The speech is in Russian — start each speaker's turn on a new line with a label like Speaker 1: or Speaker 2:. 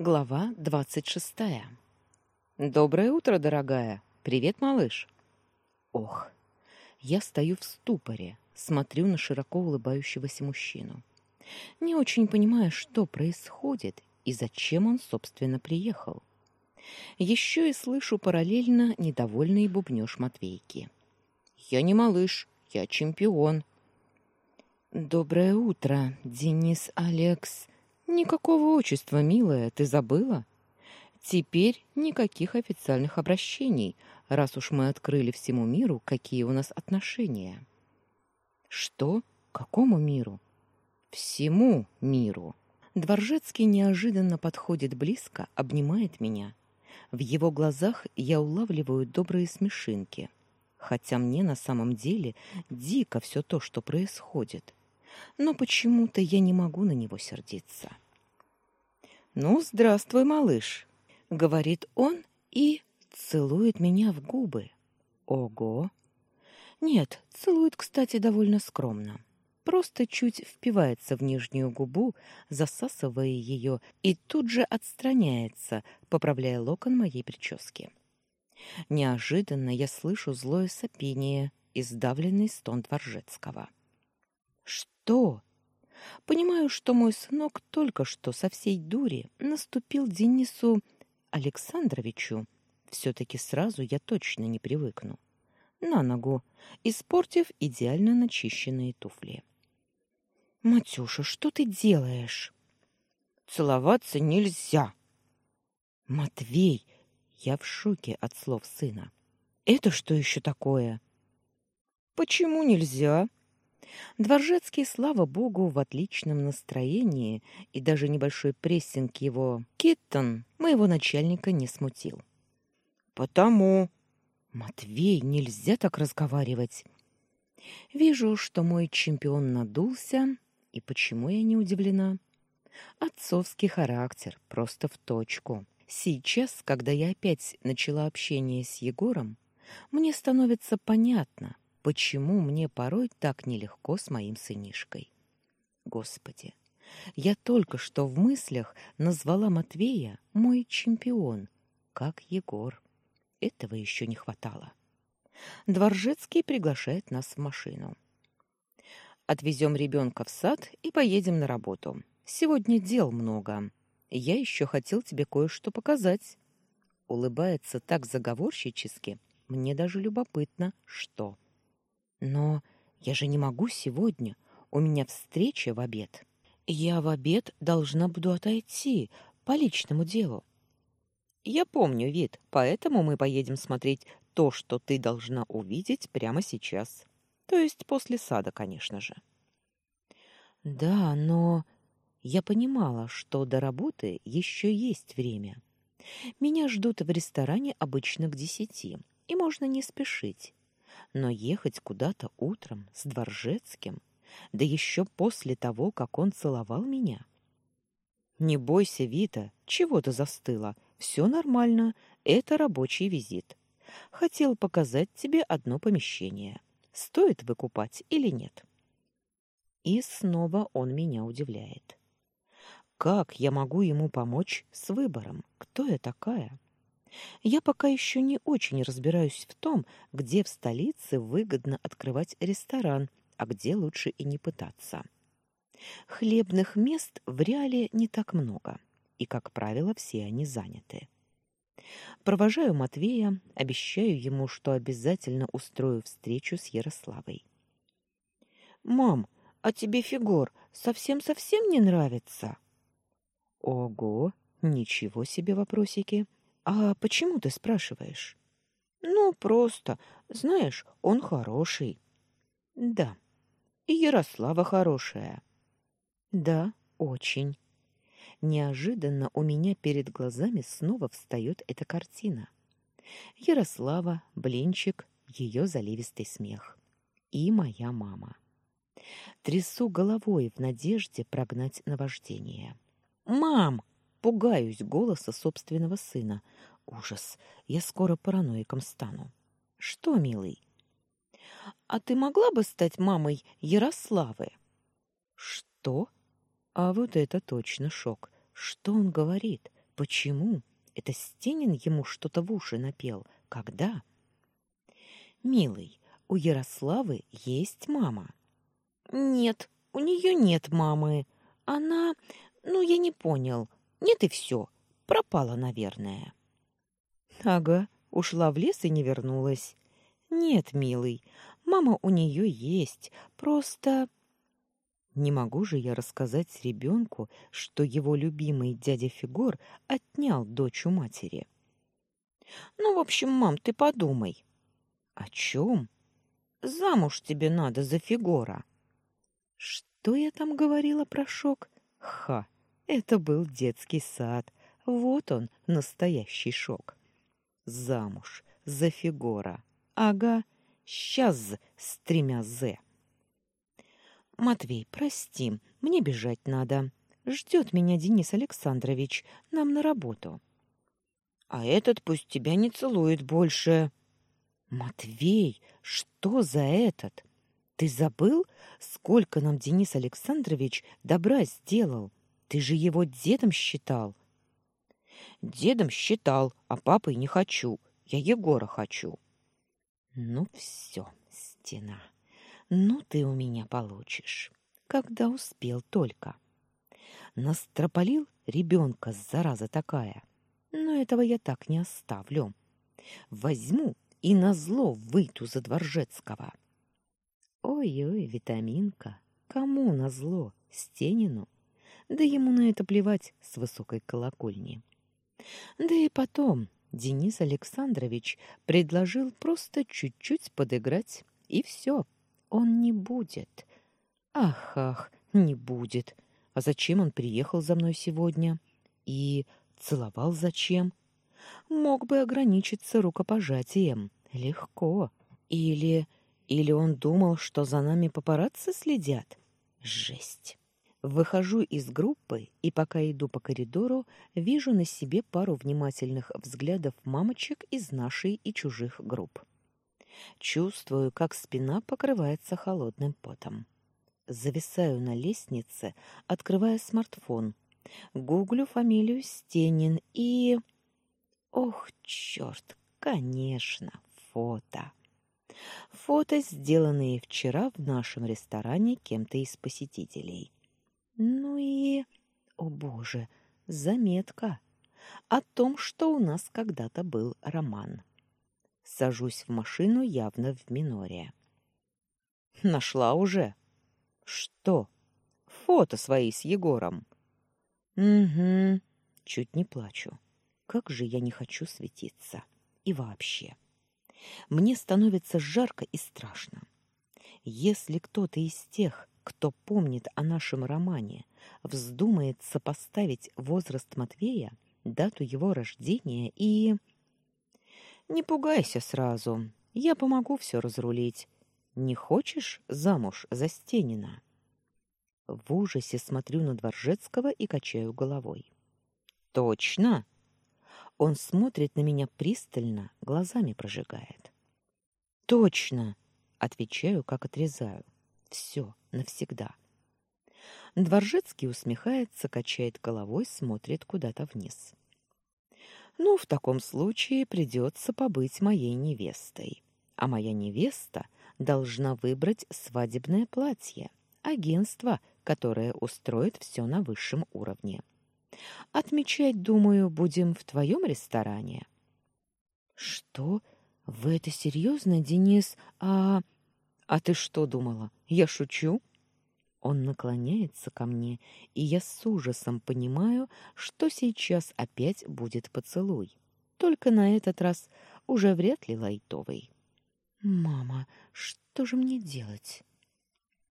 Speaker 1: Глава двадцать шестая. Доброе утро, дорогая. Привет, малыш. Ох. Я стою в ступоре, смотрю на широко улыбающегося мужчину. Не очень понимая, что происходит и зачем он, собственно, приехал. Еще и слышу параллельно недовольный бубнёж Матвейки. Я не малыш, я чемпион. Доброе утро, Денис Алекс. Никакого отчества, милая, ты забыла? Теперь никаких официальных обращений, раз уж мы открыли всему миру, какие у нас отношения. Что? Какому миру? Всему миру. Дворжецкий неожиданно подходит близко, обнимает меня. В его глазах я улавливаю добрые смешинки, хотя мне на самом деле дико все то, что происходит но почему-то я не могу на него сердиться. «Ну, здравствуй, малыш», — говорит он и целует меня в губы. Ого! Нет, целует, кстати, довольно скромно. Просто чуть впивается в нижнюю губу, засасывая ее, и тут же отстраняется, поправляя локон моей прически. Неожиданно я слышу злое сопение и сдавленный стон Дворжецкого. Что? Понимаю, что мой сынок только что со всей дури наступил Денису Александровичу. Все-таки сразу я точно не привыкну. На ногу, испортив идеально начищенные туфли. «Матюша, что ты делаешь?» «Целоваться нельзя!» «Матвей!» Я в шоке от слов сына. «Это что еще такое?» «Почему нельзя?» Дворжецкий, слава богу, в отличном настроении, и даже небольшой прессинг его «Киттон» моего начальника не смутил. «Потому...» «Матвей, нельзя так разговаривать!» Вижу, что мой чемпион надулся, и почему я не удивлена? Отцовский характер, просто в точку. Сейчас, когда я опять начала общение с Егором, мне становится понятно, почему мне порой так нелегко с моим сынишкой. Господи, я только что в мыслях назвала Матвея мой чемпион, как Егор. Этого еще не хватало. Дворжецкий приглашает нас в машину. Отвезем ребенка в сад и поедем на работу. Сегодня дел много. Я еще хотел тебе кое-что показать. Улыбается так заговорщически. Мне даже любопытно, что. Но я же не могу сегодня. У меня встреча в обед. Я в обед должна буду отойти по личному делу. Я помню вид, поэтому мы поедем смотреть то, что ты должна увидеть прямо сейчас. То есть после сада, конечно же. Да, но я понимала, что до работы еще есть время. Меня ждут в ресторане обычно к десяти, и можно не спешить. Но ехать куда-то утром с Дворжецким, да еще после того, как он целовал меня. Не бойся, Вита, чего ты застыла? Все нормально, это рабочий визит. Хотел показать тебе одно помещение. Стоит выкупать или нет? И снова он меня удивляет. Как я могу ему помочь с выбором? Кто я такая? Я пока еще не очень разбираюсь в том, где в столице выгодно открывать ресторан, а где лучше и не пытаться. Хлебных мест в реале не так много, и, как правило, все они заняты. Провожаю Матвея, обещаю ему, что обязательно устрою встречу с Ярославой. «Мам, а тебе Фигор совсем-совсем не нравится?» «Ого, ничего себе вопросики!» А почему ты спрашиваешь? Ну, просто, знаешь, он хороший. Да. И Ярослава хорошая. Да, очень. Неожиданно у меня перед глазами снова встает эта картина. Ярослава, блинчик, ее заливистый смех. И моя мама. Трясу головой в надежде прогнать наваждение. «Мам!» Пугаюсь голоса собственного сына. Ужас, я скоро параноиком стану. Что, милый? А ты могла бы стать мамой Ярославы? Что? А вот это точно шок. Что он говорит? Почему? Это Стенин ему что-то в уши напел. Когда? Милый, у Ярославы есть мама. Нет, у нее нет мамы. Она, ну, я не понял. Нет и все. Пропала, наверное. Ага, ушла в лес и не вернулась. Нет, милый, мама у нее есть, просто не могу же я рассказать ребенку, что его любимый дядя Фигор отнял дочь у матери. Ну, в общем, мам, ты подумай. О чем? Замуж тебе надо за Фигора. Что я там говорила про шок? Ха, это был детский сад. Вот он, настоящий шок. Замуж за Фигора. Ага, сейчас с тремя «з». Матвей, прости, мне бежать надо. Ждет меня Денис Александрович, нам на работу. А этот пусть тебя не целует больше. Матвей, что за этот? Ты забыл, сколько нам Денис Александрович добра сделал? Ты же его дедом считал. Дедом считал, а папой не хочу. Я Егора хочу. Ну все, стена. Ну ты у меня получишь. Когда успел только. Настропалил ребенка, зараза такая. Но этого я так не оставлю. Возьму и назло выйду за Дворжецкого. Ой-ой, витаминка, кому назло? Стенину? Да ему на это плевать с высокой колокольни. Да и потом Денис Александрович предложил просто чуть-чуть подыграть, и все. Он не будет. Ах, ах, не будет. А зачем он приехал за мной сегодня? И целовал зачем? Мог бы ограничиться рукопожатием. Легко. Или... Или он думал, что за нами папарацци следят? Жесть. Выхожу из группы и пока иду по коридору, вижу на себе пару внимательных взглядов мамочек из нашей и чужих групп. Чувствую, как спина покрывается холодным потом. Зависаю на лестнице, открывая смартфон. Гуглю фамилию Стенин и... Ох, черт, конечно, фото. Фото, сделанные вчера в нашем ресторане кем-то из посетителей. О боже, заметка о том, что у нас когда-то был роман. Сажусь в машину явно в миноре. Нашла уже. Что? Фото свои с Егором. Угу. Чуть не плачу. Как же я не хочу светиться. И вообще. Мне становится жарко и страшно. Если кто-то из тех, кто помнит о нашем романе, вздумает сопоставить возраст Матвея, дату его рождения и... Не пугайся сразу. Я помогу все разрулить. Не хочешь замуж за Стенина? В ужасе смотрю на Дворжецкого и качаю головой. Точно? Он смотрит на меня пристально, глазами прожигает. Точно, отвечаю, как отрезаю. Все, навсегда. Дворжецкий усмехается, качает головой, смотрит куда-то вниз. Ну, в таком случае придется побыть моей невестой. А моя невеста должна выбрать свадебное платье, агентство, которое устроит все на высшем уровне. Отмечать, думаю, будем в твоем ресторане. Что? Вы это серьезно, Денис? А А ты что думала? Я шучу? Он наклоняется ко мне, и я с ужасом понимаю, что сейчас опять будет поцелуй. Только на этот раз уже вряд ли лайтовый. «Мама, что же мне делать?»